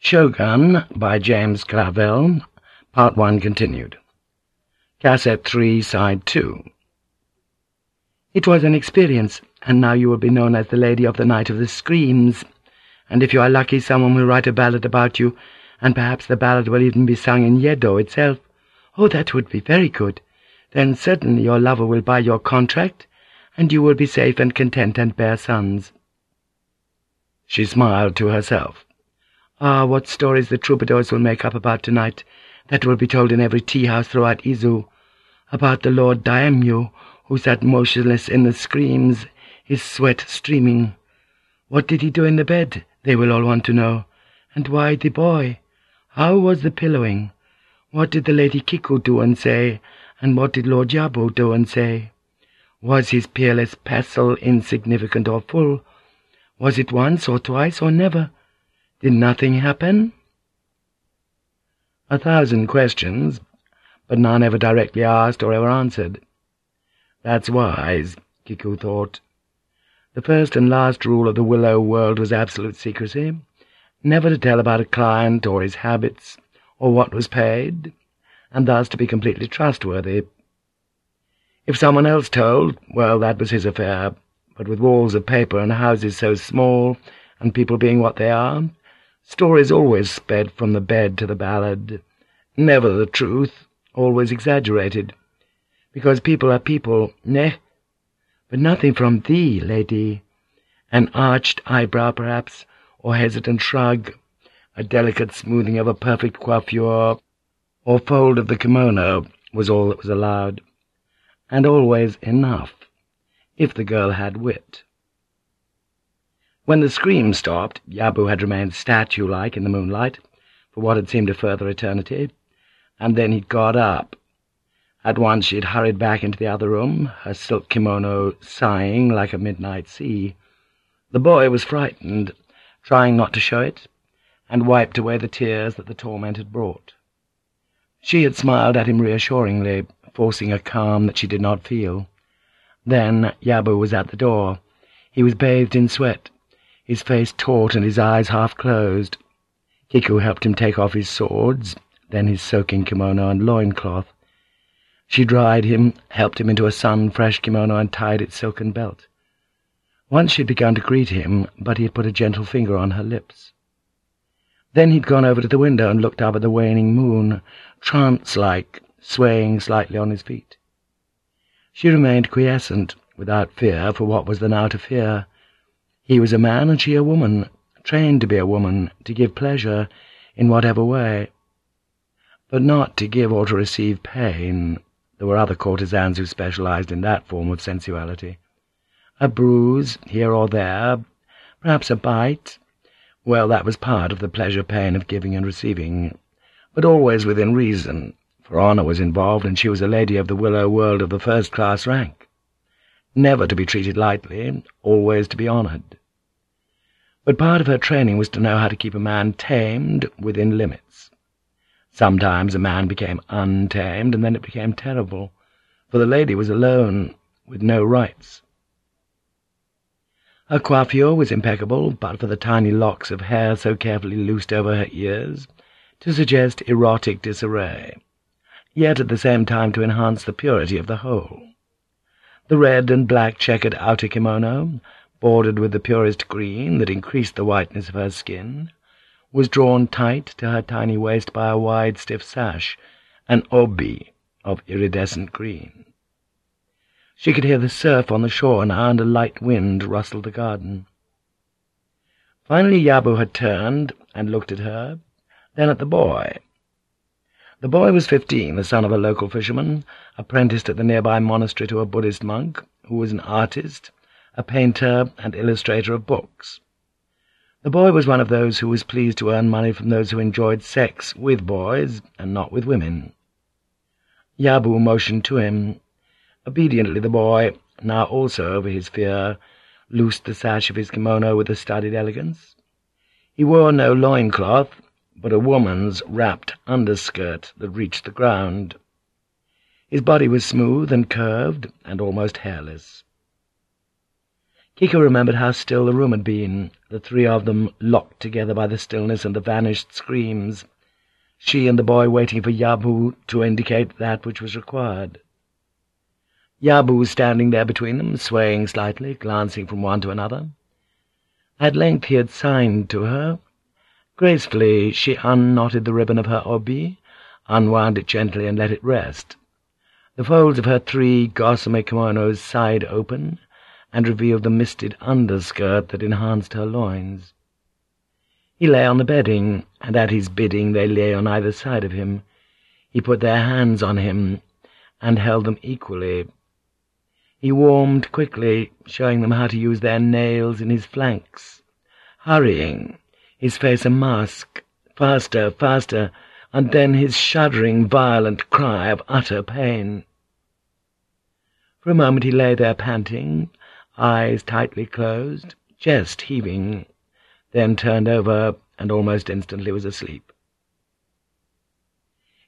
Shogun by James Clavell, Part 1 continued. Cassette 3, Side 2. It was an experience, and now you will be known as the Lady of the Night of the Screams, and if you are lucky someone will write a ballad about you, and perhaps the ballad will even be sung in Yedo itself. Oh, that would be very good. Then certainly your lover will buy your contract, and you will be safe and content and bear sons. She smiled to herself. Ah, what stories the troubadours will make up about tonight, that will be told in every tea-house throughout Izu, about the Lord Daimyo, who sat motionless in the screams, his sweat streaming. What did he do in the bed, they will all want to know. And why the boy? How was the pillowing? What did the Lady Kiku do and say, and what did Lord Yabu do and say? Was his peerless pestle insignificant or full? Was it once or twice or never? Did nothing happen? A thousand questions, but none ever directly asked or ever answered. That's wise, Kiku thought. The first and last rule of the Willow world was absolute secrecy, never to tell about a client or his habits or what was paid, and thus to be completely trustworthy. If someone else told, well, that was his affair, but with walls of paper and houses so small, and people being what they are, Stories always sped from the bed to the ballad, never the truth, always exaggerated, because people are people, neh, but nothing from thee, lady. An arched eyebrow, perhaps, or hesitant shrug, a delicate smoothing of a perfect coiffure, or fold of the kimono was all that was allowed, and always enough, if the girl had wit. When the scream stopped, Yabu had remained statue-like in the moonlight for what had seemed a further eternity, and then he'd got up. At once she had hurried back into the other room, her silk kimono sighing like a midnight sea. The boy was frightened, trying not to show it, and wiped away the tears that the torment had brought. She had smiled at him reassuringly, forcing a calm that she did not feel. Then Yabu was at the door. He was bathed in sweat, his face taut and his eyes half closed. Kiku helped him take off his swords, then his soaking kimono and loincloth. She dried him, helped him into a sun-fresh kimono and tied its silken belt. Once she had begun to greet him, but he had put a gentle finger on her lips. Then he'd gone over to the window and looked up at the waning moon, trance-like, swaying slightly on his feet. She remained quiescent, without fear, for what was there now to fear? He was a man and she a woman, trained to be a woman, to give pleasure in whatever way, but not to give or to receive pain. There were other courtesans who specialized in that form of sensuality. A bruise, here or there, perhaps a bite, well, that was part of the pleasure-pain of giving and receiving, but always within reason, for honor was involved, and she was a lady of the Willow world of the first-class rank. Never to be treated lightly, always to be honored but part of her training was to know how to keep a man tamed within limits. Sometimes a man became untamed, and then it became terrible, for the lady was alone, with no rights. Her coiffure was impeccable, but for the tiny locks of hair so carefully loosed over her ears, to suggest erotic disarray, yet at the same time to enhance the purity of the whole. The red and black checkered outer kimono, bordered with the purest green that increased the whiteness of her skin, was drawn tight to her tiny waist by a wide, stiff sash, an obi of iridescent green. She could hear the surf on the shore now, and a light wind rustled the garden. Finally Yabu had turned and looked at her, then at the boy. The boy was fifteen, the son of a local fisherman, apprenticed at the nearby monastery to a Buddhist monk, who was an artist, a painter and illustrator of books. The boy was one of those who was pleased to earn money from those who enjoyed sex with boys and not with women. Yabu motioned to him. Obediently the boy, now also over his fear, loosed the sash of his kimono with a studied elegance. He wore no loincloth, but a woman's wrapped underskirt that reached the ground. His body was smooth and curved and almost hairless. Kiku remembered how still the room had been, the three of them locked together by the stillness and the vanished screams, she and the boy waiting for Yabu to indicate that which was required. Yabu standing there between them, swaying slightly, glancing from one to another. At length he had signed to her. Gracefully she unknotted the ribbon of her obi, unwound it gently and let it rest. The folds of her three gossamer kimonos sighed open, and revealed the misted underskirt that enhanced her loins. He lay on the bedding, and at his bidding they lay on either side of him. He put their hands on him, and held them equally. He warmed quickly, showing them how to use their nails in his flanks, hurrying, his face a mask, faster, faster, and then his shuddering, violent cry of utter pain. For a moment he lay there panting, eyes tightly closed, chest heaving, then turned over and almost instantly was asleep.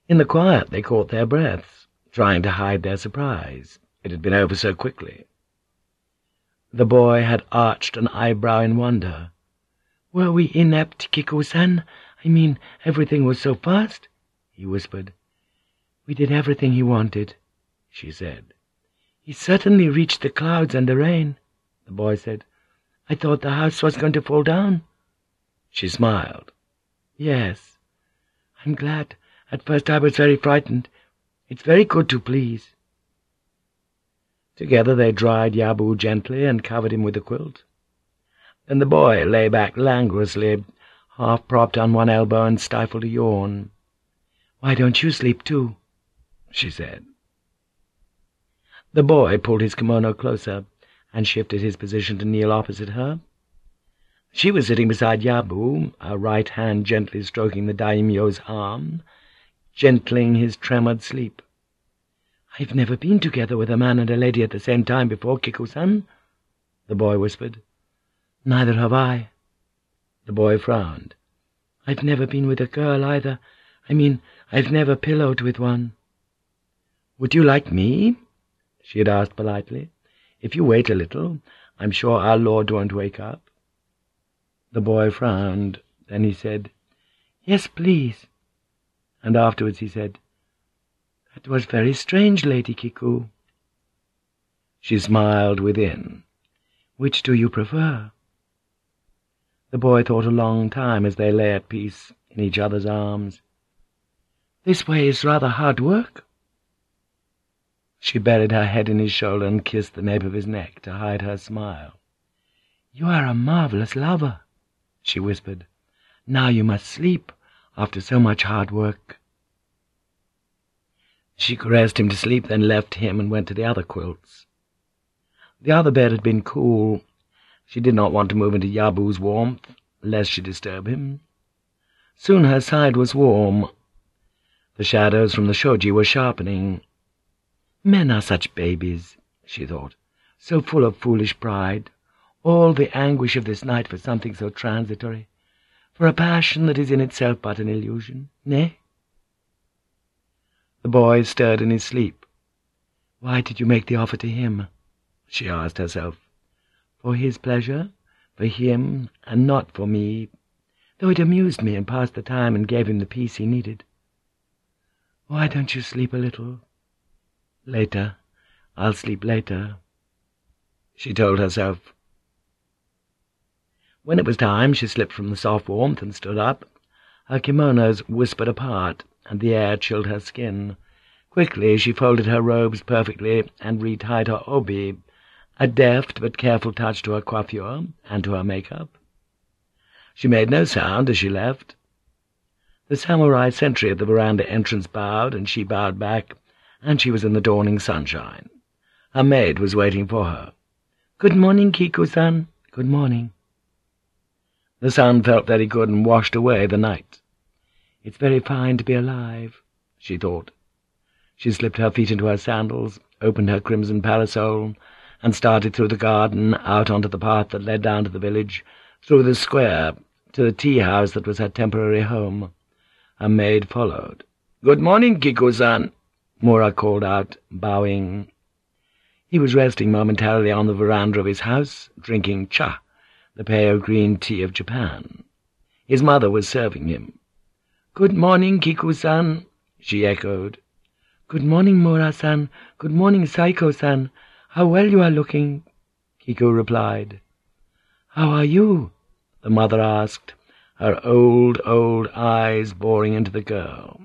In the quiet they caught their breaths, trying to hide their surprise. It had been over so quickly. The boy had arched an eyebrow in wonder. "'Were we inept, Kiku-san? I mean, everything was so fast?' he whispered. "'We did everything he wanted,' she said. "'He certainly reached the clouds and the rain,' the boy said. "'I thought the house was going to fall down.' She smiled. "'Yes. I'm glad. At first I was very frightened. It's very good to please.' Together they dried Yabu gently and covered him with a quilt. Then the boy lay back languorously, half propped on one elbow and stifled a yawn. "'Why don't you sleep too?' she said. The boy pulled his kimono closer and shifted his position to kneel opposite her. She was sitting beside Yabu, her right hand gently stroking the daimyo's arm, gentling his tremored sleep. "'I've never been together with a man and a lady at the same time before, Kiku-san,' the boy whispered. "'Neither have I.' The boy frowned. "'I've never been with a girl either. I mean, I've never pillowed with one.' "'Would you like me?' she had asked politely. "'If you wait a little, I'm sure our Lord won't wake up.' The boy frowned. Then he said, "Yes, please." And afterwards he said, "That was very strange, Lady Kiku." She smiled within. "Which do you prefer?" The boy thought a long time as they lay at peace in each other's arms. "This way is rather hard work." She buried her head in his shoulder and kissed the nape of his neck to hide her smile. "You are a marvelous lover." she whispered. "Now you must sleep, after so much hard work." She caressed him to sleep, then left him and went to the other quilts. The other bed had been cool. She did not want to move into Yabu's warmth, lest she disturb him. Soon her side was warm. The shadows from the shoji were sharpening. Men are such babies, she thought, so full of foolish pride all the anguish of this night for something so transitory, for a passion that is in itself but an illusion, nay? The boy stirred in his sleep. Why did you make the offer to him? she asked herself. For his pleasure, for him, and not for me, though it amused me and passed the time and gave him the peace he needed. Why don't you sleep a little? Later. I'll sleep later, she told herself. When it was time, she slipped from the soft warmth and stood up. Her kimonos whispered apart, and the air chilled her skin. Quickly she folded her robes perfectly and retied her obi, a deft but careful touch to her coiffure and to her makeup. She made no sound as she left. The samurai sentry at the veranda entrance bowed, and she bowed back, and she was in the dawning sunshine. Her maid was waiting for her. "'Good morning, Kiku-san. Good morning.' The sun felt very good and washed away the night. It's very fine to be alive, she thought. She slipped her feet into her sandals, opened her crimson parasol, and started through the garden, out onto the path that led down to the village, through the square, to the tea-house that was her temporary home. Her maid followed. "'Good morning, Kiku-san,' Mura called out, bowing. He was resting momentarily on the veranda of his house, drinking cha, the pale green tea of Japan. His mother was serving him. "'Good morning, Kiku-san,' she echoed. "'Good morning, Mura-san. Good morning, Saiko-san. How well you are looking,' Kiku replied. "'How are you?' the mother asked, her old, old eyes boring into the girl.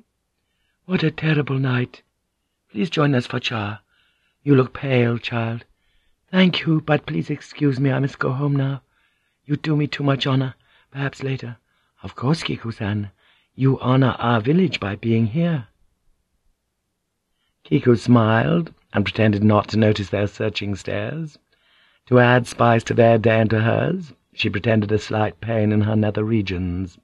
"'What a terrible night. Please join us for cha. You look pale, child. Thank you, but please excuse me. I must go home now. You do me too much honor. Perhaps later. Of course, Kiku-san. You honor our village by being here. Kiku smiled and pretended not to notice their searching stares. To add spice to their day and to hers, she pretended a slight pain in her nether regions.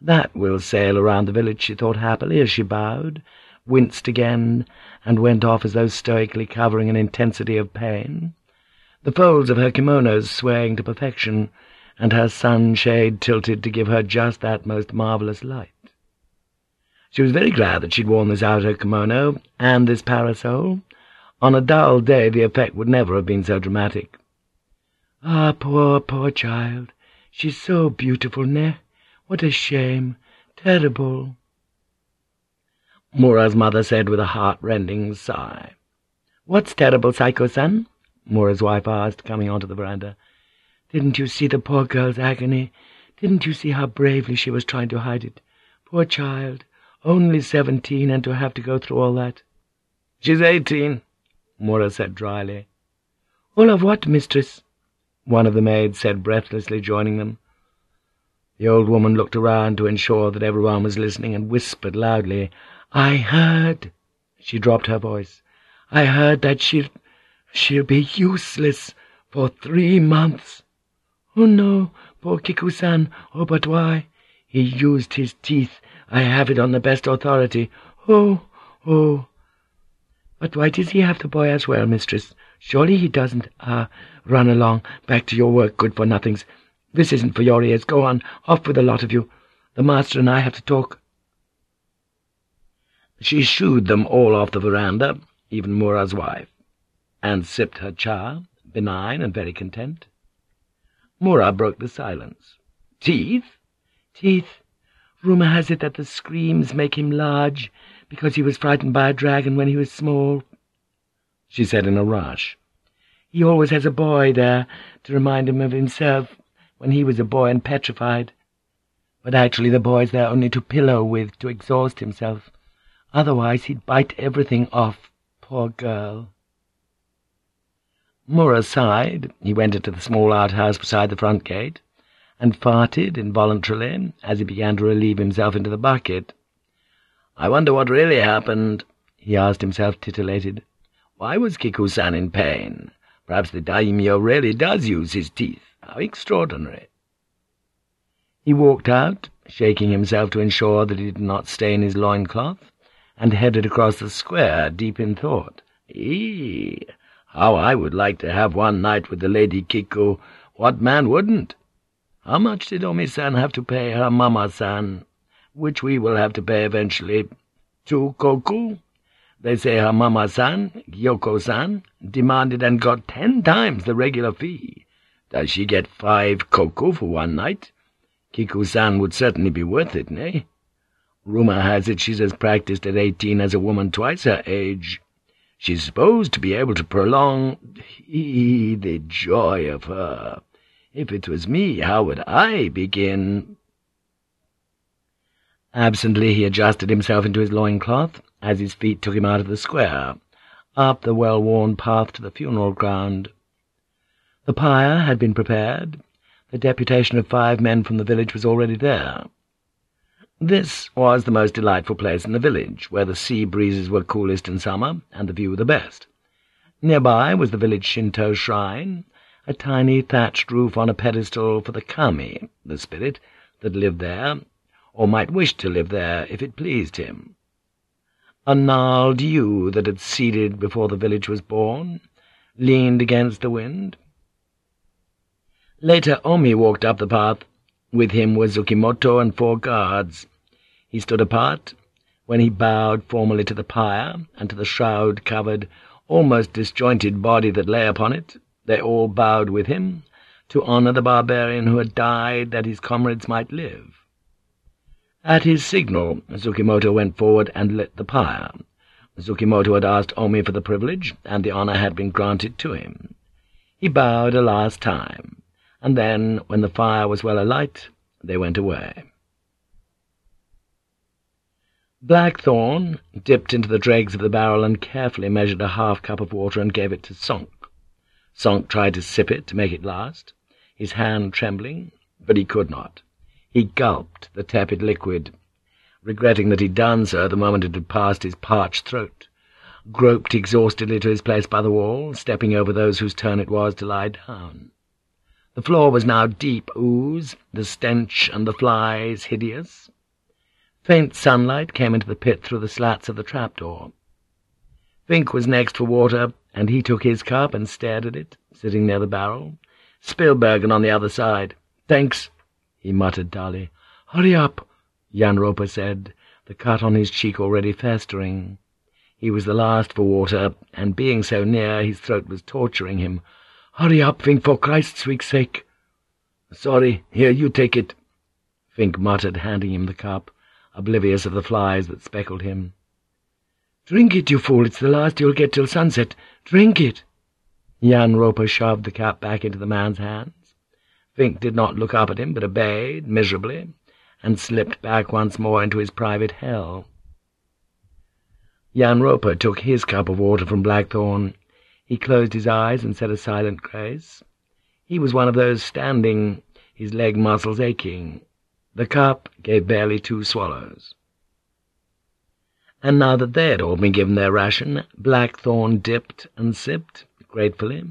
That will sail around the village, she thought happily as she bowed, winced again, and went off as though stoically covering an intensity of pain, the folds of her kimonos swaying to perfection, and her sunshade tilted to give her just that most marvellous light. She was very glad that she'd worn this outer kimono and this parasol. On a dull day the effect would never have been so dramatic. Ah, poor, poor child. She's so beautiful, ne? What a shame. Terrible. Mura's mother said with a heart-rending sigh. "'What's terrible, Saiko-san?' Mura's wife asked, coming onto the veranda. "'Didn't you see the poor girl's agony? Didn't you see how bravely she was trying to hide it? Poor child, only seventeen, and to have to go through all that.' "'She's eighteen,' Mura said dryly. "'All of what, mistress?' one of the maids said breathlessly, joining them. The old woman looked around to ensure that everyone was listening and whispered loudly, I heard, she dropped her voice, I heard that she'll, she'll be useless for three months. Oh no, poor Kiku-san, oh but why? He used his teeth, I have it on the best authority. Oh, oh. But why does he have the boy as well, mistress? Surely he doesn't, ah, run along, back to your work, good-for-nothings. This isn't for your ears. Go on, off with the lot of you. The master and I have to talk. She shooed them all off the veranda, even Mura's wife, and sipped her cha, benign and very content. Mura broke the silence. "'Teeth?' "'Teeth. Rumour has it that the screams make him large, because he was frightened by a dragon when he was small,' she said in a rush. "'He always has a boy there to remind him of himself when he was a boy and petrified. But actually the boy's there only to pillow with, to exhaust himself. Otherwise he'd bite everything off, poor girl. Mura sighed. He went into the small outhouse beside the front gate, and farted involuntarily as he began to relieve himself into the bucket. I wonder what really happened, he asked himself, titillated. Why was Kiku-san in pain? Perhaps the daimyo really does use his teeth. How extraordinary. He walked out, shaking himself to ensure that he did not stain his loincloth, and headed across the square, deep in thought. Eee, how I would like to have one night with the Lady Kiku. What man wouldn't? How much did Omi-san have to pay her Mama-san, which we will have to pay eventually? Two koku? They say her Mama-san, Gyoko-san, demanded and got ten times the regular fee. Does she get five koku for one night? Kiku-san would certainly be worth it, nay? Rumour has it she's as practised at eighteen as a woman twice her age. She's supposed to be able to prolong... He, the joy of her! If it was me, how would I begin? Absently he adjusted himself into his loincloth, as his feet took him out of the square, up the well-worn path to the funeral ground. The pyre had been prepared. The deputation of five men from the village was already there. This was the most delightful place in the village, where the sea breezes were coolest in summer, and the view the best. Nearby was the village Shinto shrine, a tiny thatched roof on a pedestal for the kami, the spirit, that lived there, or might wish to live there if it pleased him. A gnarled yew that had seeded before the village was born, leaned against the wind. Later Omi walked up the path, with him were Tsukimoto and four guards. He stood apart when he bowed formally to the pyre and to the shroud-covered, almost disjointed body that lay upon it, they all bowed with him, to honour the barbarian who had died that his comrades might live. At his signal, Tsukimoto went forward and lit the pyre. Tsukimoto had asked Omi for the privilege, and the honour had been granted to him. He bowed a last time, and then, when the fire was well alight, they went away. Blackthorne dipped into the dregs of the barrel and carefully measured a half-cup of water and gave it to Sonk. Sonk tried to sip it to make it last, his hand trembling, but he could not. He gulped the tepid liquid, regretting that he'd done so the moment it had passed his parched throat, groped exhaustedly to his place by the wall, stepping over those whose turn it was to lie down. The floor was now deep ooze, the stench and the flies hideous, Faint sunlight came into the pit through the slats of the trapdoor. Vinck was next for water, and he took his cup and stared at it, sitting near the barrel. Spillbergen on the other side. "'Thanks,' he muttered dully. "'Hurry up,' Jan Roper said, the cut on his cheek already festering. He was the last for water, and being so near, his throat was torturing him. "'Hurry up, Vinck, for Christ's sake!' "'Sorry. Here, you take it,' Vinck muttered, handing him the cup oblivious of the flies that speckled him. "'Drink it, you fool! It's the last you'll get till sunset. Drink it!' Jan Roper shoved the cup back into the man's hands. Vinck did not look up at him, but obeyed, miserably, and slipped back once more into his private hell. Jan Roper took his cup of water from Blackthorne. He closed his eyes and said a silent grace. He was one of those standing, his leg muscles aching, the cup gave barely two swallows. And now that they had all been given their ration, Blackthorne dipped and sipped gratefully.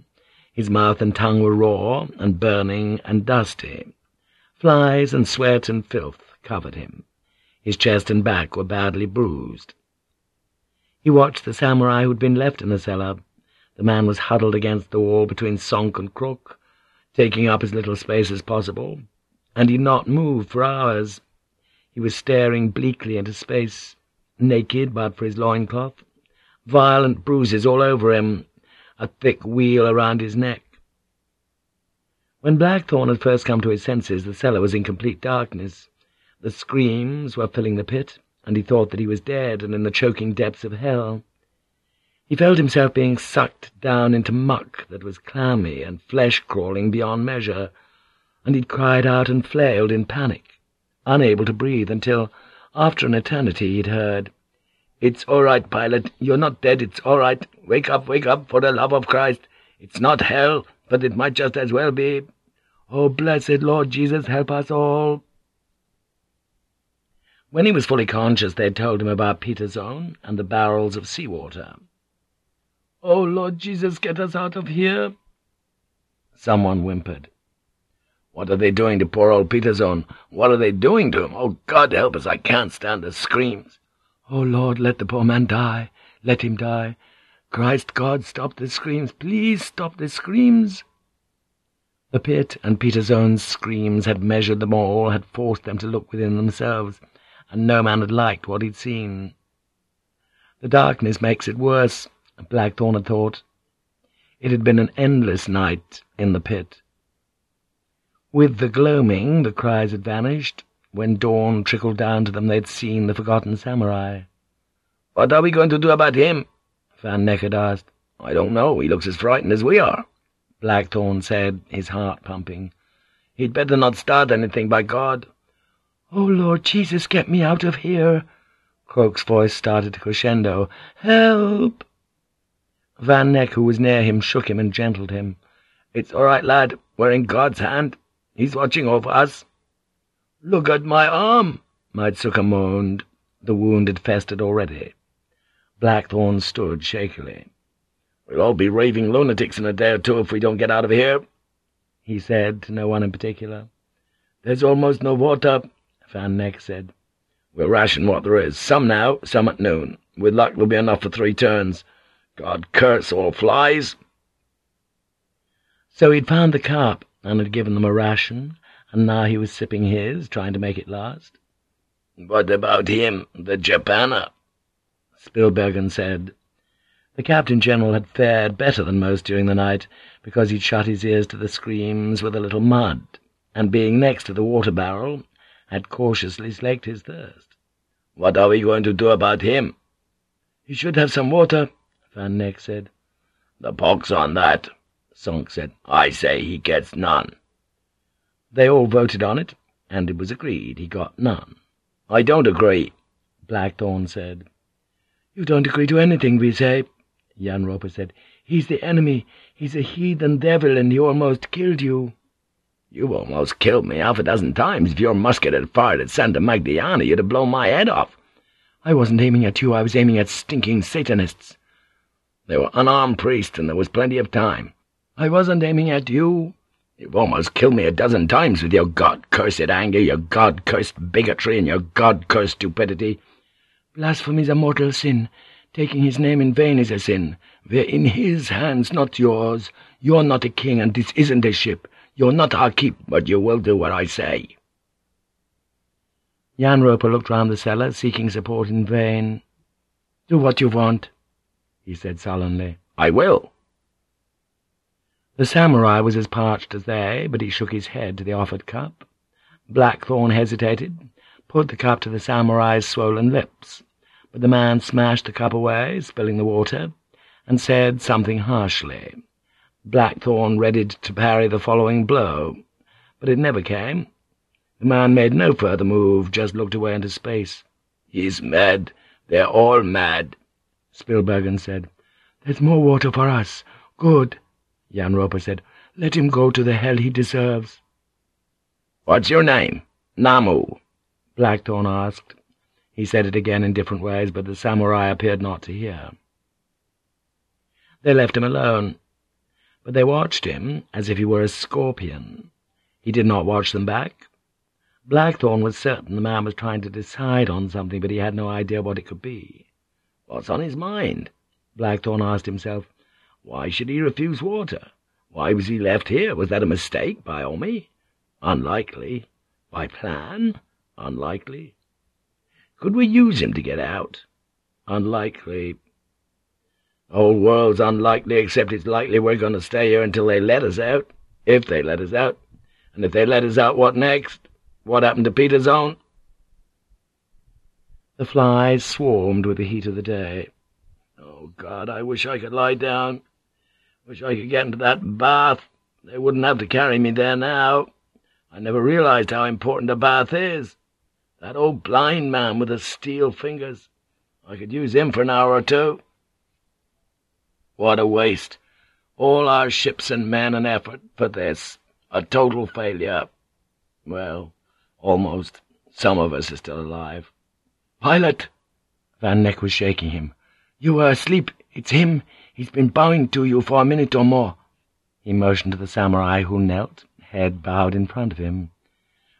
His mouth and tongue were raw and burning and dusty. Flies and sweat and filth covered him. His chest and back were badly bruised. He watched the samurai who had been left in the cellar. The man was huddled against the wall between Sonk and Croocq, taking up as little space as possible and he not moved for hours. He was staring bleakly into space, naked but for his loincloth, violent bruises all over him, a thick wheal around his neck. When Blackthorne had first come to his senses, the cellar was in complete darkness. The screams were filling the pit, and he thought that he was dead and in the choking depths of hell. He felt himself being sucked down into muck that was clammy and flesh-crawling beyond measure, and he'd cried out and flailed in panic, unable to breathe until, after an eternity, he'd heard, "'It's all right, pilot. You're not dead. It's all right. Wake up, wake up, for the love of Christ. It's not hell, but it might just as well be. Oh, blessed Lord Jesus, help us all.' When he was fully conscious, they had told him about Pieterzoon and the barrels of seawater. "'Oh, Lord Jesus, get us out of here!' Someone whimpered. What are they doing to poor old Pieterzoon? What are they doing to him? Oh, God help us, I can't stand the screams. Oh, Lord, let the poor man die. Let him die. Christ God, stop the screams. Please stop the screams. The pit and Pieterzoon's screams had measured them all, had forced them to look within themselves, and no man had liked what he'd seen. The darkness makes it worse, Blackthorne had thought. It had been an endless night in the pit. With the gloaming, the cries had vanished. When dawn trickled down to them, they'd seen the forgotten samurai. "'What are we going to do about him?' Van had asked. "'I don't know. He looks as frightened as we are,' Blackthorne said, his heart pumping. "'He'd better not start anything, by God.' "'Oh, Lord Jesus, get me out of here!' Croocq's voice started to crescendo. "'Help!' Van Nekk, who was near him, shook him and gentled him. "'It's all right, lad. We're in God's hand. He's watching over us. Look at my arm, Maetsukker moaned. The wound had festered already. Blackthorne stood shakily. We'll all be raving lunatics in a day or two if we don't get out of here, he said to no one in particular. There's almost no water, Van Nekk said. We'll ration what there is, some now, some at noon. With luck there'll be enough for three turns. God curse all flies. So he'd found the carp, and had given them a ration, and now he was sipping his, trying to make it last. "'What about him, the Japaner?' Spillbergen said. The Captain General had fared better than most during the night, because he'd shut his ears to the screams with a little mud, and being next to the water barrel, had cautiously slaked his thirst. "'What are we going to do about him?' "'He should have some water,' Van Nekk said. "'The pox on that,' Sonk said. "'I say he gets none.' They all voted on it, and it was agreed he got none. "'I don't agree,' Blackthorne said. "'You don't agree to anything we say,' Jan Roper said. "'He's the enemy. He's a heathen devil, and he almost killed you.' "'You've almost killed me half a dozen times. If your musket had fired at Santa Magdalena, you'd have blown my head off.' "'I wasn't aiming at you. I was aiming at stinking Satanists.' "'They were unarmed priests, and there was plenty of time.' "'I wasn't aiming at you.' You've almost killed me a dozen times with your God-cursed anger, your God-cursed bigotry, and your God-cursed stupidity. Blasphemy is a mortal sin. Taking his name in vain is a sin. We're in his hands, not yours. You're not a king, and this isn't a ship. You're not our keep, but you will do what I say.' Jan Roper looked round the cellar, seeking support in vain. "'Do what you want,' he said sullenly. "'I will.' The samurai was as parched as they, but he shook his head to the offered cup. Blackthorne hesitated, put the cup to the samurai's swollen lips, but the man smashed the cup away, spilling the water, and said something harshly. Blackthorne readied to parry the following blow, but it never came. The man made no further move, just looked away into space. "'He's mad. They're all mad,' Spillbergen said. "'There's more water for us. Good.' Jan Roper said. "'Let him go to the hell he deserves.' "'What's your name?' "'Namu,' Blackthorne asked. He said it again in different ways, but the samurai appeared not to hear. They left him alone, but they watched him as if he were a scorpion. He did not watch them back. Blackthorne was certain the man was trying to decide on something, but he had no idea what it could be. "'What's on his mind?' Blackthorne asked himself. Why should he refuse water? Why was he left here? Was that a mistake by Omi? Unlikely. By plan? Unlikely. Could we use him to get out? Unlikely. Whole world's unlikely, except it's likely we're going to stay here until they let us out. If they let us out. And if they let us out, what next? What happened to Pieterzoon? The flies swarmed with the heat of the day. Oh, God, I wish I could lie down. Wish I could get into that bath. They wouldn't have to carry me there now. I never realized how important a bath is. That old blind man with the steel fingers. I could use him for an hour or two. What a waste. All our ships and men and effort for this. A total failure. Well, almost. Some of us are still alive. Pilot! Van Nekk was shaking him. You were asleep. It's him. He's been bowing to you for a minute or more. He motioned to the samurai who knelt, head bowed in front of him.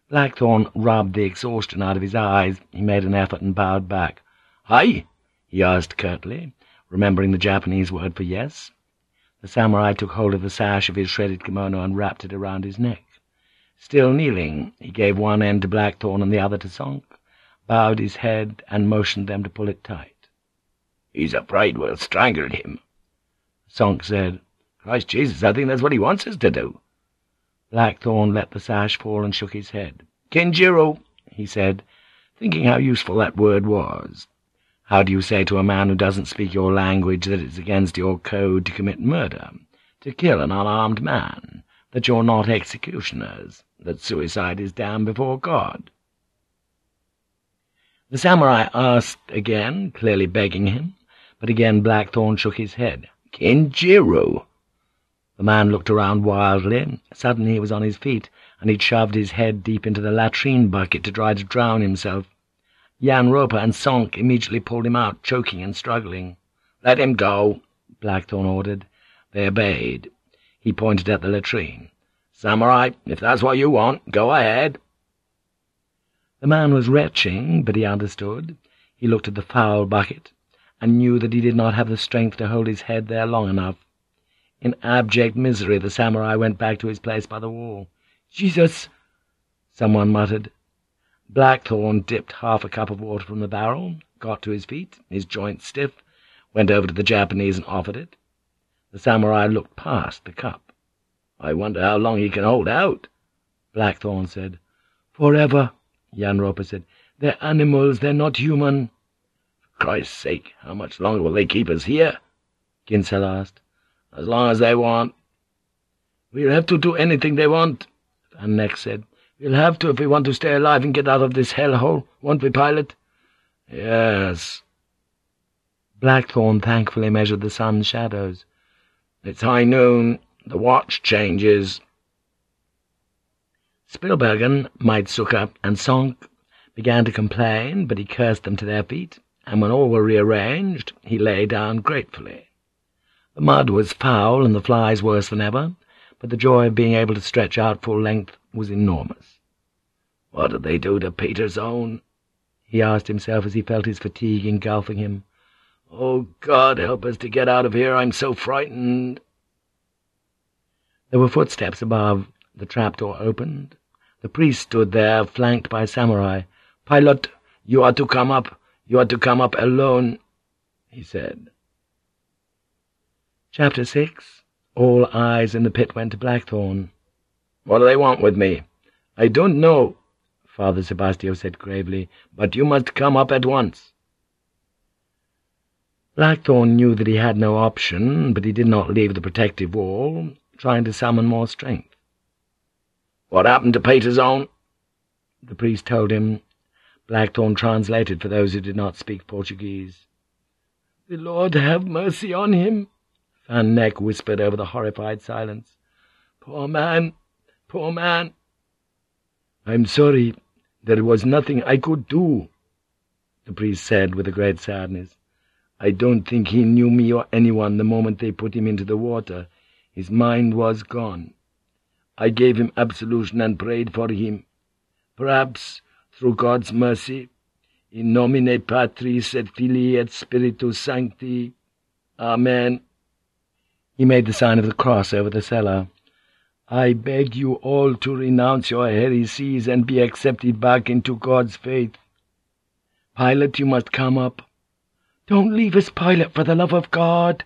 Blackthorne rubbed the exhaustion out of his eyes. He made an effort and bowed back. "'Hi?' he asked curtly, remembering the Japanese word for yes. The samurai took hold of the sash of his shredded kimono and wrapped it around his neck. Still kneeling, he gave one end to Blackthorne and the other to Sonk, bowed his head, and motioned them to pull it tight. "'He's afraid we'll strangle him,' Sonk said. Christ Jesus, I think that's what he wants us to do. Blackthorne let the sash fall and shook his head. Kinjiru, he said, thinking how useful that word was. How do you say to a man who doesn't speak your language that it's against your code to commit murder, to kill an unarmed man, that you're not executioners, that suicide is damned before God? The samurai asked again, clearly begging him, but again Blackthorne shook his head. Kinjiru. The man looked around wildly. Suddenly he was on his feet, and he'd shoved his head deep into the latrine bucket to try to drown himself. Jan Roper and Sonk immediately pulled him out, choking and struggling. "'Let him go,' Blackthorne ordered. They obeyed. He pointed at the latrine. "'Samurai, if that's what you want, go ahead.' The man was retching, but he understood. He looked at the foul bucket, and knew that he did not have the strength to hold his head there long enough. In abject misery the samurai went back to his place by the wall. "'Jesus!' someone muttered. Blackthorne dipped half a cup of water from the barrel, got to his feet, his joints stiff, went over to the Japanese and offered it. The samurai looked past the cup. I wonder how long he can hold out, Blackthorne said. Forever, Jan Roper said. They're animals, they're not human. Christ's sake, how much longer will they keep us here? Ginsel asked. As long as they want. We'll have to do anything they want, Van Nekk said. We'll have to if we want to stay alive and get out of this hellhole, won't we, pilot? Yes. Blackthorne thankfully measured the sun's shadows. It's high noon. The watch changes. Spillbergen, Maetsukker, and Sonk began to complain, but he cursed them to their feet, and when all were rearranged, he lay down gratefully. The mud was foul and the flies worse than ever, but the joy of being able to stretch out full length was enormous. What did they do to Pieterzoon? he asked himself as he felt his fatigue engulfing him. Oh, God, help us to get out of here. I'm so frightened. There were footsteps above. The trapdoor opened. The priest stood there, flanked by samurai. "'Pilot, you are to come up. You are to come up alone,' he said. Chapter 6 All eyes in the pit went to Blackthorne. "'What do they want with me?' "'I don't know,' Father Sebastio said gravely, "'but you must come up at once.' Blackthorne knew that he had no option, but he did not leave the protective wall, trying to summon more strength. What happened to Pieterzoon? The priest told him. Blackthorne translated for those who did not speak Portuguese. The Lord have mercy on him, Van Nekk whispered over the horrified silence. Poor man, poor man. I'm sorry, there was nothing I could do, the priest said with a great sadness. I don't think he knew me or anyone the moment they put him into the water. His mind was gone. I gave him absolution and prayed for him. Perhaps, through God's mercy, in nomine Patris et Filii et Spiritus Sancti. Amen. He made the sign of the cross over the cellar. I beg you all to renounce your heresies and be accepted back into God's faith. Pilot, you must come up. Don't leave us, Pilot, for the love of God,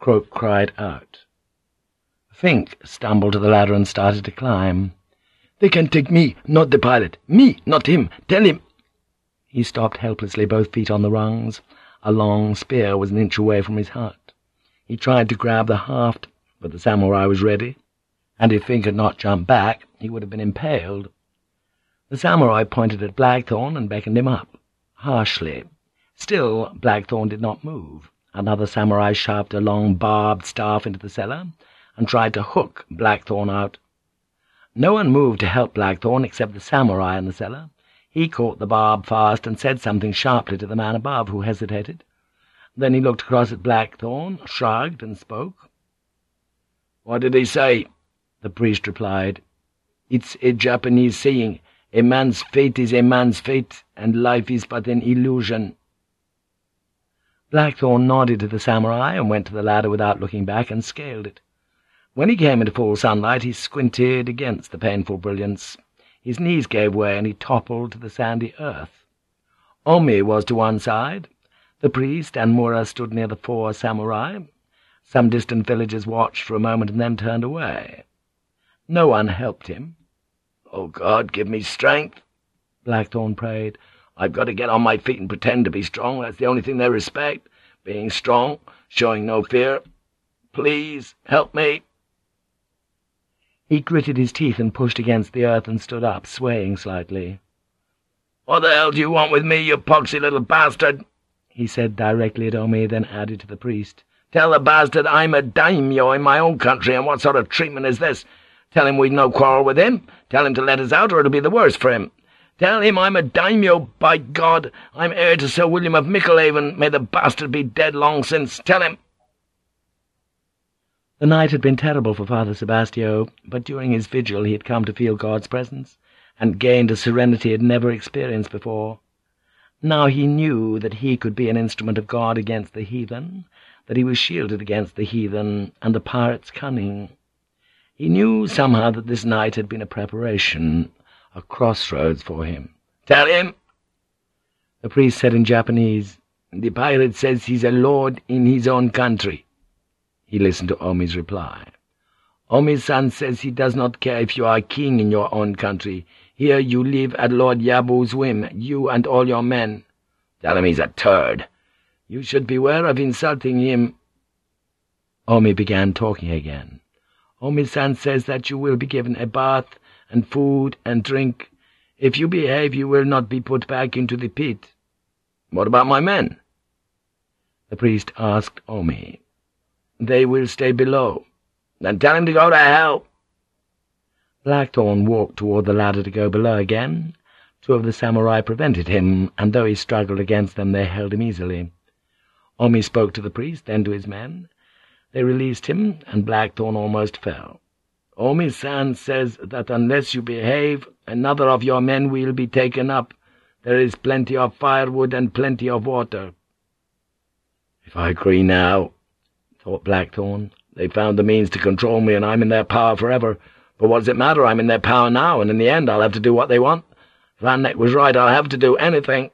Croocq cried out. Vinck stumbled to the ladder and started to climb. "'They can take me, not the pilot. Me, not him. Tell him—' He stopped helplessly, both feet on the rungs. A long spear was an inch away from his heart. He tried to grab the haft, but the samurai was ready, and if Vinck had not jumped back, he would have been impaled. The samurai pointed at Blackthorne and beckoned him up, harshly. Still, Blackthorne did not move. Another samurai shoved a long barbed staff into the cellar, and tried to hook Blackthorne out. No one moved to help Blackthorne except the samurai in the cellar. He caught the barb fast and said something sharply to the man above, who hesitated. Then he looked across at Blackthorne, shrugged, and spoke. "'What did he say?' the priest replied. "'It's a Japanese saying. A man's fate is a man's fate, and life is but an illusion.' Blackthorne nodded to the samurai and went to the ladder without looking back and scaled it. When he came into full sunlight, he squinted against the painful brilliance. His knees gave way, and he toppled to the sandy earth. Omi was to one side. The priest and Mura stood near the four samurai. Some distant villagers watched for a moment and then turned away. No one helped him. "'Oh, God, give me strength!' Blackthorne prayed. "'I've got to get on my feet and pretend to be strong. That's the only thing they respect. Being strong, showing no fear. Please, help me!' He gritted his teeth and pushed against the earth and stood up, swaying slightly. "'What the hell do you want with me, you poxy little bastard?' he said directly at Omi, then added to the priest. "'Tell the bastard I'm a daimyo in my own country, and what sort of treatment is this? Tell him we've no quarrel with him. Tell him to let us out, or it'll be the worse for him. Tell him I'm a daimyo, by God! I'm heir to Sir William of Micklehaven. May the bastard be dead long since. Tell him!' The night had been terrible for Father Sebastio, but during his vigil he had come to feel God's presence, and gained a serenity he had never experienced before. Now he knew that he could be an instrument of God against the heathen, that he was shielded against the heathen and the pirate's cunning. He knew somehow that this night had been a preparation, a crossroads for him. "'Tell him!' The priest said in Japanese, The pirate says he's a lord in his own country. He listened to Omi's reply. Omi's son says he does not care if you are king in your own country. Here you live at Lord Yabu's whim, you and all your men. Tell him he's a turd. You should beware of insulting him. Omi began talking again. Omi-san says that you will be given a bath and food and drink. If you behave, you will not be put back into the pit. What about my men? The priest asked Omi. They will stay below. Then tell him to go to hell. Blackthorne walked toward the ladder to go below again. Two of the samurai prevented him, and though he struggled against them, they held him easily. Omi spoke to the priest, then to his men. They released him, and Blackthorne almost fell. Omi-san says that unless you behave, another of your men will be taken up. There is plenty of firewood and plenty of water. If I agree now, thought Blackthorne, they found the means to control me, and I'm in their power forever. But what does it matter? I'm in their power now, and in the end I'll have to do what they want. Van Nekk was right, I'll have to do anything.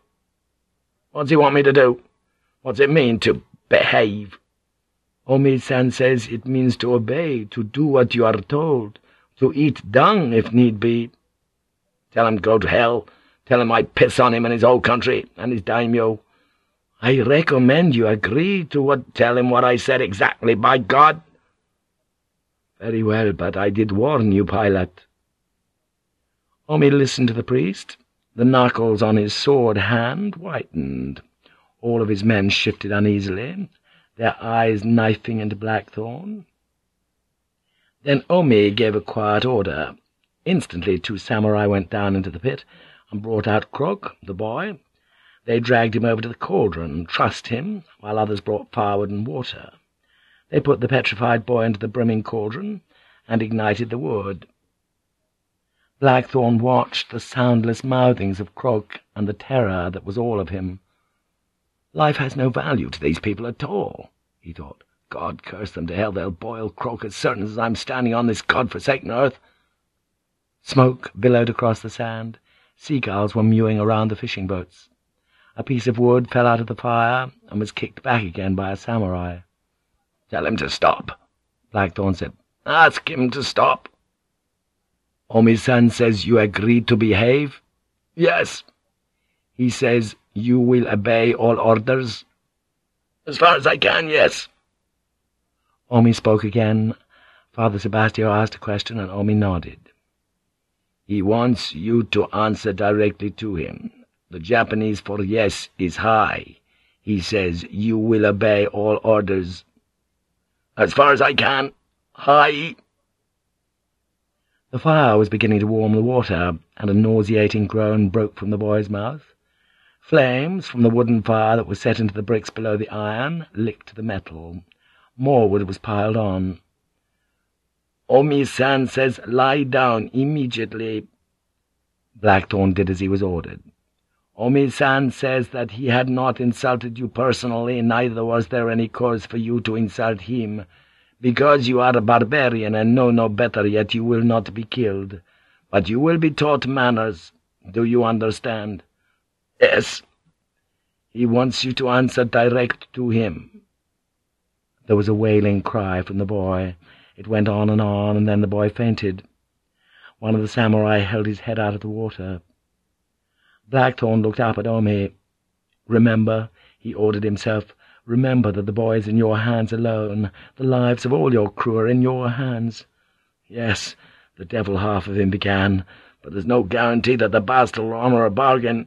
What's he want me to do? What's it mean, to behave? Omi-san says it means to obey, to do what you are told, to eat dung if need be. Tell him go to hell. Tell him I piss on him and his whole country, and his daimyo. I recommend you agree to what tell him what I said exactly, by God. Very well, but I did warn you, pilot. Omi listened to the priest. The knuckles on his sword hand whitened. All of his men shifted uneasily, their eyes knifing into Blackthorne. Then Omi gave a quiet order. Instantly two samurai went down into the pit and brought out Croocq, the boy. They dragged him over to the cauldron, trussed him, while others brought firewood and water. They put the petrified boy into the brimming cauldron and ignited the wood. Blackthorne watched the soundless mouthings of Croocq and the terror that was all of him. Life has no value to these people at all, he thought. God curse them to hell, they'll boil Croocq as certain as I'm standing on this god-forsaken earth. Smoke billowed across the sand. Seagulls were mewing around the fishing boats. A piece of wood fell out of the fire and was kicked back again by a samurai. "'Tell him to stop,' Blackthorne said. "'Ask him to stop.' "'Omi-san says you agreed to behave?' "'Yes.' "'He says you will obey all orders?' "'As far as I can, yes.' Omi spoke again. Father Sebastio asked a question, and Omi nodded. "'He wants you to answer directly to him. The Japanese for yes is hai. He says you will obey all orders. As far as I can. Hai. The fire was beginning to warm the water, and a nauseating groan broke from the boy's mouth. Flames from the wooden fire that was set into the bricks below the iron licked the metal. More wood was piled on. Omi-san says lie down immediately. Blackthorne did as he was ordered. Omi-san says that he had not insulted you personally, neither was there any cause for you to insult him. Because you are a barbarian and know no better, yet you will not be killed. But you will be taught manners. Do you understand? Yes. He wants you to answer direct to him. There was a wailing cry from the boy. It went on and on, and then the boy fainted. One of the samurai held his head out of the water. Blackthorne looked up at Omi. Remember, he ordered himself, remember that the boy is in your hands alone. The lives of all your crew are in your hands. Yes, the devil half of him began, but there's no guarantee that the bastard will honor a bargain.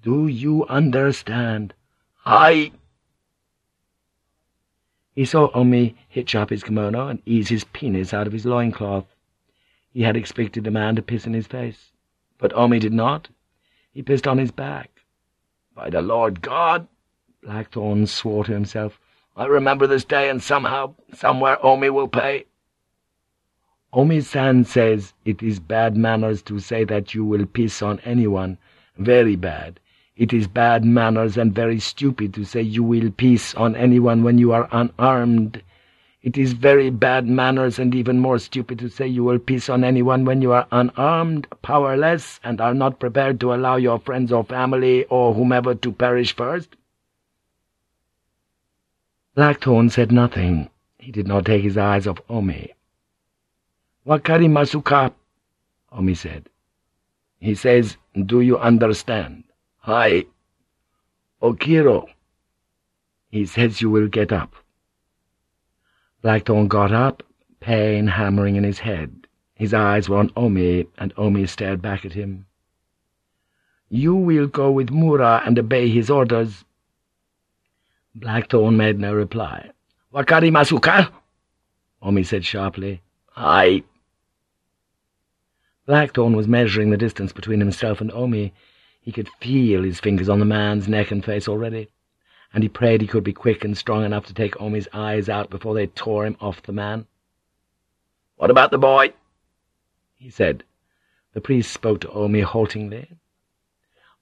Do you understand? I... He saw Omi hitch up his kimono and ease his penis out of his loincloth. He had expected the man to piss in his face, but Omi did not. He pissed on his back. By the Lord God, Blackthorne swore to himself, I remember this day, and somehow, somewhere, Omi will pay. Omi-san says it is bad manners to say that you will piss on anyone. Very bad. It is bad manners and very stupid to say you will piss on anyone when you are unarmed. It is very bad manners and even more stupid to say you will piss on anyone when you are unarmed, powerless, and are not prepared to allow your friends or family or whomever to perish first. Blackthorne said nothing. He did not take his eyes off Omi. Wakari Masuka, Omi said. He says, do you understand? Hi. Okiro. He says you will get up. Blackthorne got up, pain hammering in his head. His eyes were on Omi, and Omi stared back at him. You will go with Mura and obey his orders. Blackthorne made no reply. Wakari Masuka? Omi said sharply. Aye. Blackthorne was measuring the distance between himself and Omi. He could feel his fingers on the man's neck and face already, and he prayed he could be quick and strong enough to take Omi's eyes out before they tore him off the man. "'What about the boy?' he said. The priest spoke to Omi haltingly.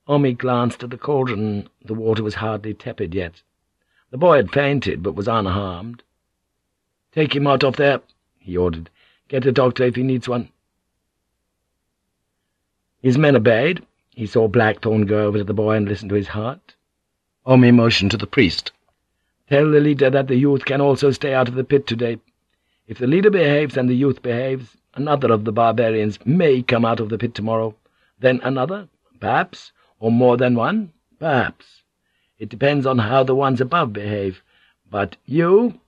Omi glanced at the cauldron. The water was hardly tepid yet. The boy had fainted, but was unharmed. "'Take him out of there,' he ordered. "'Get a doctor if he needs one.' His men obeyed. He saw Blackthorne go over to the boy and listen to his heart. Omi motioned to the priest. "'Tell the leader that the youth can also stay out of the pit today. If the leader behaves and the youth behaves, another of the barbarians may come out of the pit tomorrow. Then another, perhaps, or more than one, perhaps. It depends on how the ones above behave. But you—'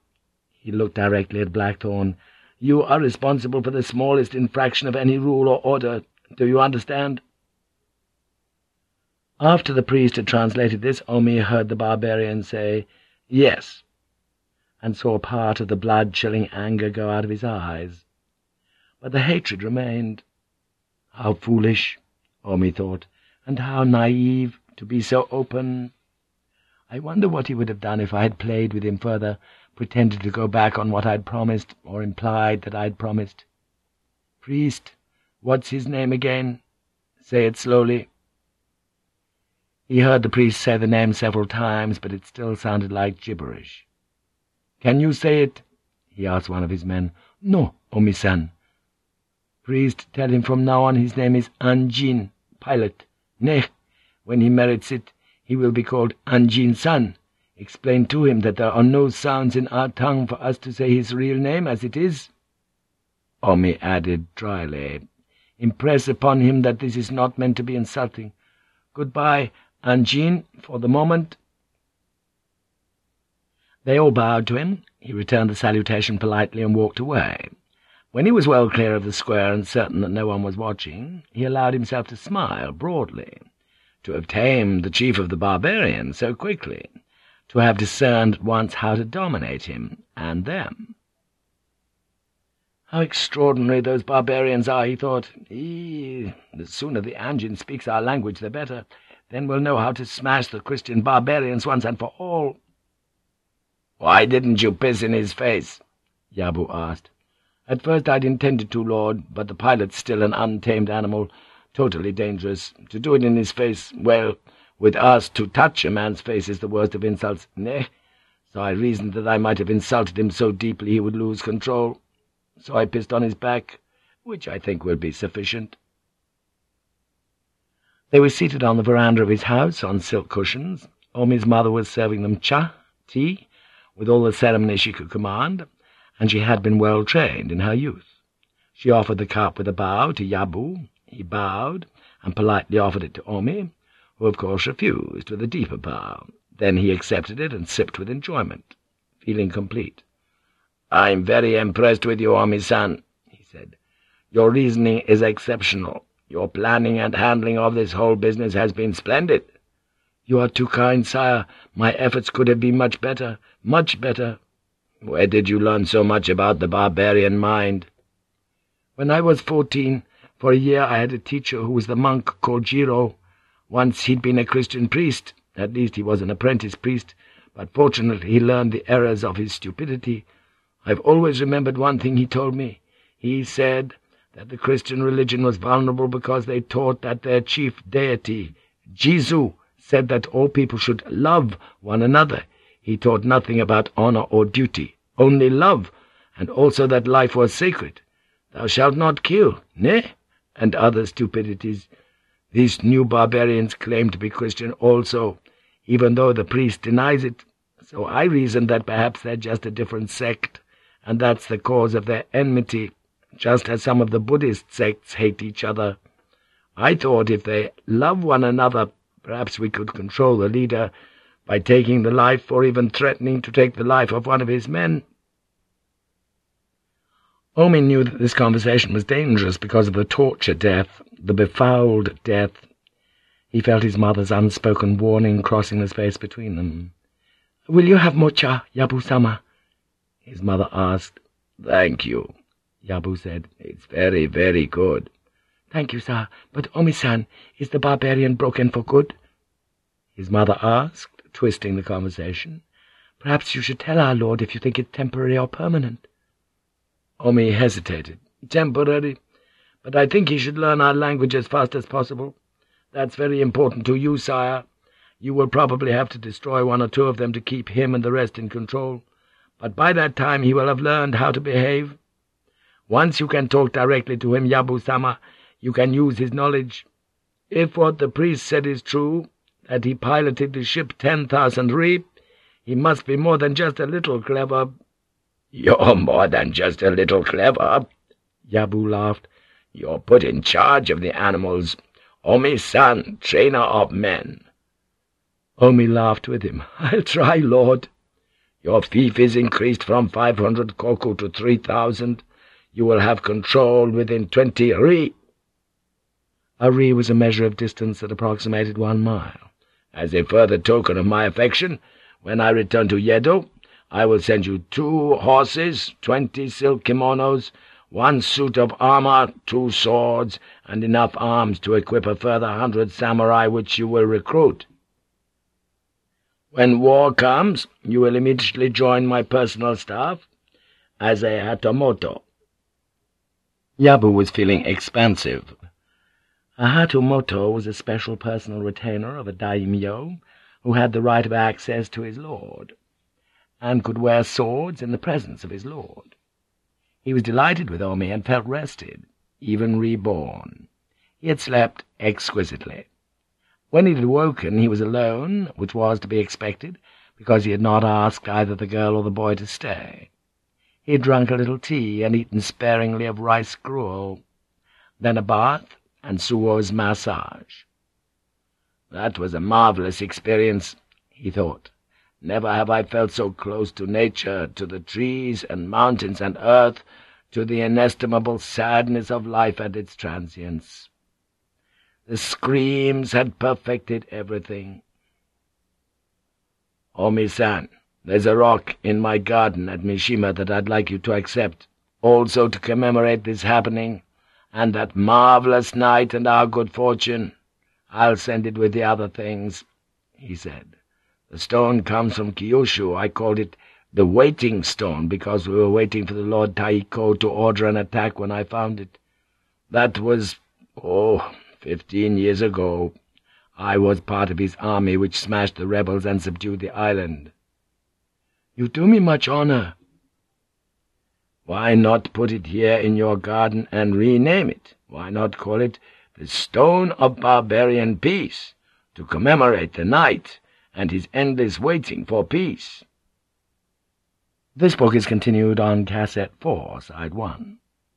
He looked directly at Blackthorne. "'You are responsible for the smallest infraction of any rule or order. Do you understand?' After the priest had translated this, Omi heard the barbarian say, "'Yes,' and saw part of the blood-chilling anger go out of his eyes. But the hatred remained. How foolish, Omi thought, and how naive to be so open. I wonder what he would have done if I had played with him further, pretended to go back on what I'd promised, or implied that I'd promised. Priest, what's his name again? Say it slowly. He heard the priest say the name several times, but it still sounded like gibberish. "'Can you say it?' he asked one of his men. "'No, Omi-san.' "'Priest, tell him from now on his name is Anjin, pilot. Neh, when he merits it, he will be called Anjin-san. Explain to him that there are no sounds in our tongue for us to say his real name as it is.' Omi added dryly, Impress upon him that this is not meant to be insulting. Goodbye, Anjin, for the moment. They all bowed to him. He returned the salutation politely and walked away. When he was well clear of the square and certain that no one was watching, he allowed himself to smile broadly to have tamed the chief of the barbarians so quickly, to have discerned at once how to dominate him and them. How extraordinary those barbarians are, he thought. Eee, the sooner the Anjin speaks our language, the better. Then we'll know how to smash the Christian barbarians once and for all. "'Why didn't you piss in his face?' Yabu asked. "'At first I'd intended to, Lord, but the pilot's still an untamed animal, totally dangerous. To do it in his face, well, with us, to touch a man's face is the worst of insults, Neh. So I reasoned that I might have insulted him so deeply he would lose control. So I pissed on his back, which I think will be sufficient.' They were seated on the veranda of his house, on silk cushions. Omi's mother was serving them cha, tea, with all the ceremony she could command, and she had been well trained in her youth. She offered the cup with a bow to Yabu, he bowed, and politely offered it to Omi, who of course refused with a deeper bow. Then he accepted it and sipped with enjoyment, feeling complete. "'I'm very impressed with you, Omi-san,' he said. "'Your reasoning is exceptional. Your planning and handling of this whole business has been splendid.' "'You are too kind, sire. My efforts could have been much better, much better.' "'Where did you learn so much about the barbarian mind?' "'When I was fourteen, for a year I had a teacher who was the monk called Jiro. Once he'd been a Christian priest, at least he was an apprentice priest, but fortunately he learned the errors of his stupidity. I've always remembered one thing he told me. He said that the Christian religion was vulnerable because they taught that their chief deity, Jesus, said that all people should love one another. He taught nothing about honor or duty, only love, and also that life was sacred. Thou shalt not kill, nay? and other stupidities. These new barbarians claim to be Christian also, even though the priest denies it. So I reasoned that perhaps they're just a different sect, and that's the cause of their enmity, just as some of the Buddhist sects hate each other. I thought if they love one another, perhaps we could control the leader by taking the life or even threatening to take the life of one of his men. Omi knew that this conversation was dangerous because of the torture death, the befouled death. He felt his mother's unspoken warning crossing the space between them. "'Will you have mocha, Yabu-sama?' his mother asked. "'Thank you,' Yabu said. "'It's very, very good.' "'Thank you, sir. But, Omi-san, is the barbarian broken for good?' his mother asked, twisting the conversation. "'Perhaps you should tell our lord if you think it temporary or permanent.' Omi hesitated. "'Temporary. But I think he should learn our language as fast as possible. That's very important to you, sire. You will probably have to destroy one or two of them to keep him and the rest in control. But by that time he will have learned how to behave. Once you can talk directly to him, Yabu-sama, you can use his knowledge. If what the priest said is true, that he piloted the ship ten thousand ri, he must be more than just a little clever.' "'You're more than just a little clever,' Yabu laughed. "'You're put in charge of the animals. Omi-san, trainer of men.' Omi laughed with him. "'I'll try, Lord.' Your fief is increased from five hundred koku to three thousand. You will have control within twenty ri. A ri was a measure of distance that approximated one mile. As a further token of my affection, when I return to Yedo, I will send you two horses, twenty silk kimonos, one suit of armor, two swords, and enough arms to equip a further hundred samurai which you will recruit. When war comes, you will immediately join my personal staff as a Hatamoto. Yabu was feeling expansive. A Hatamoto was a special personal retainer of a daimyo who had the right of access to his lord, and could wear swords in the presence of his lord. He was delighted with Omi and felt rested, even reborn. He had slept exquisitely. When he had awoken, he was alone, which was to be expected, because he had not asked either the girl or the boy to stay. He had drunk a little tea and eaten sparingly of rice gruel, then a bath and Suo's massage. That was a marvelous experience, he thought. Never have I felt so close to nature, to the trees and mountains and earth, to the inestimable sadness of life and its transience. The screams had perfected everything. Omi-san, there's a rock in my garden at Mishima that I'd like you to accept, also to commemorate this happening, and that marvelous night and our good fortune. I'll send it with the other things, he said. The stone comes from Kyushu. I called it the waiting stone because we were waiting for the Lord Taiko to order an attack when I found it. That was, oh, Fifteen years ago, I was part of his army which smashed the rebels and subdued the island. You do me much honor. Why not put it here in your garden and rename it? Why not call it the Stone of Barbarian Peace, to commemorate the night and his endless waiting for peace? This book is continued on Cassette 4, Side 1.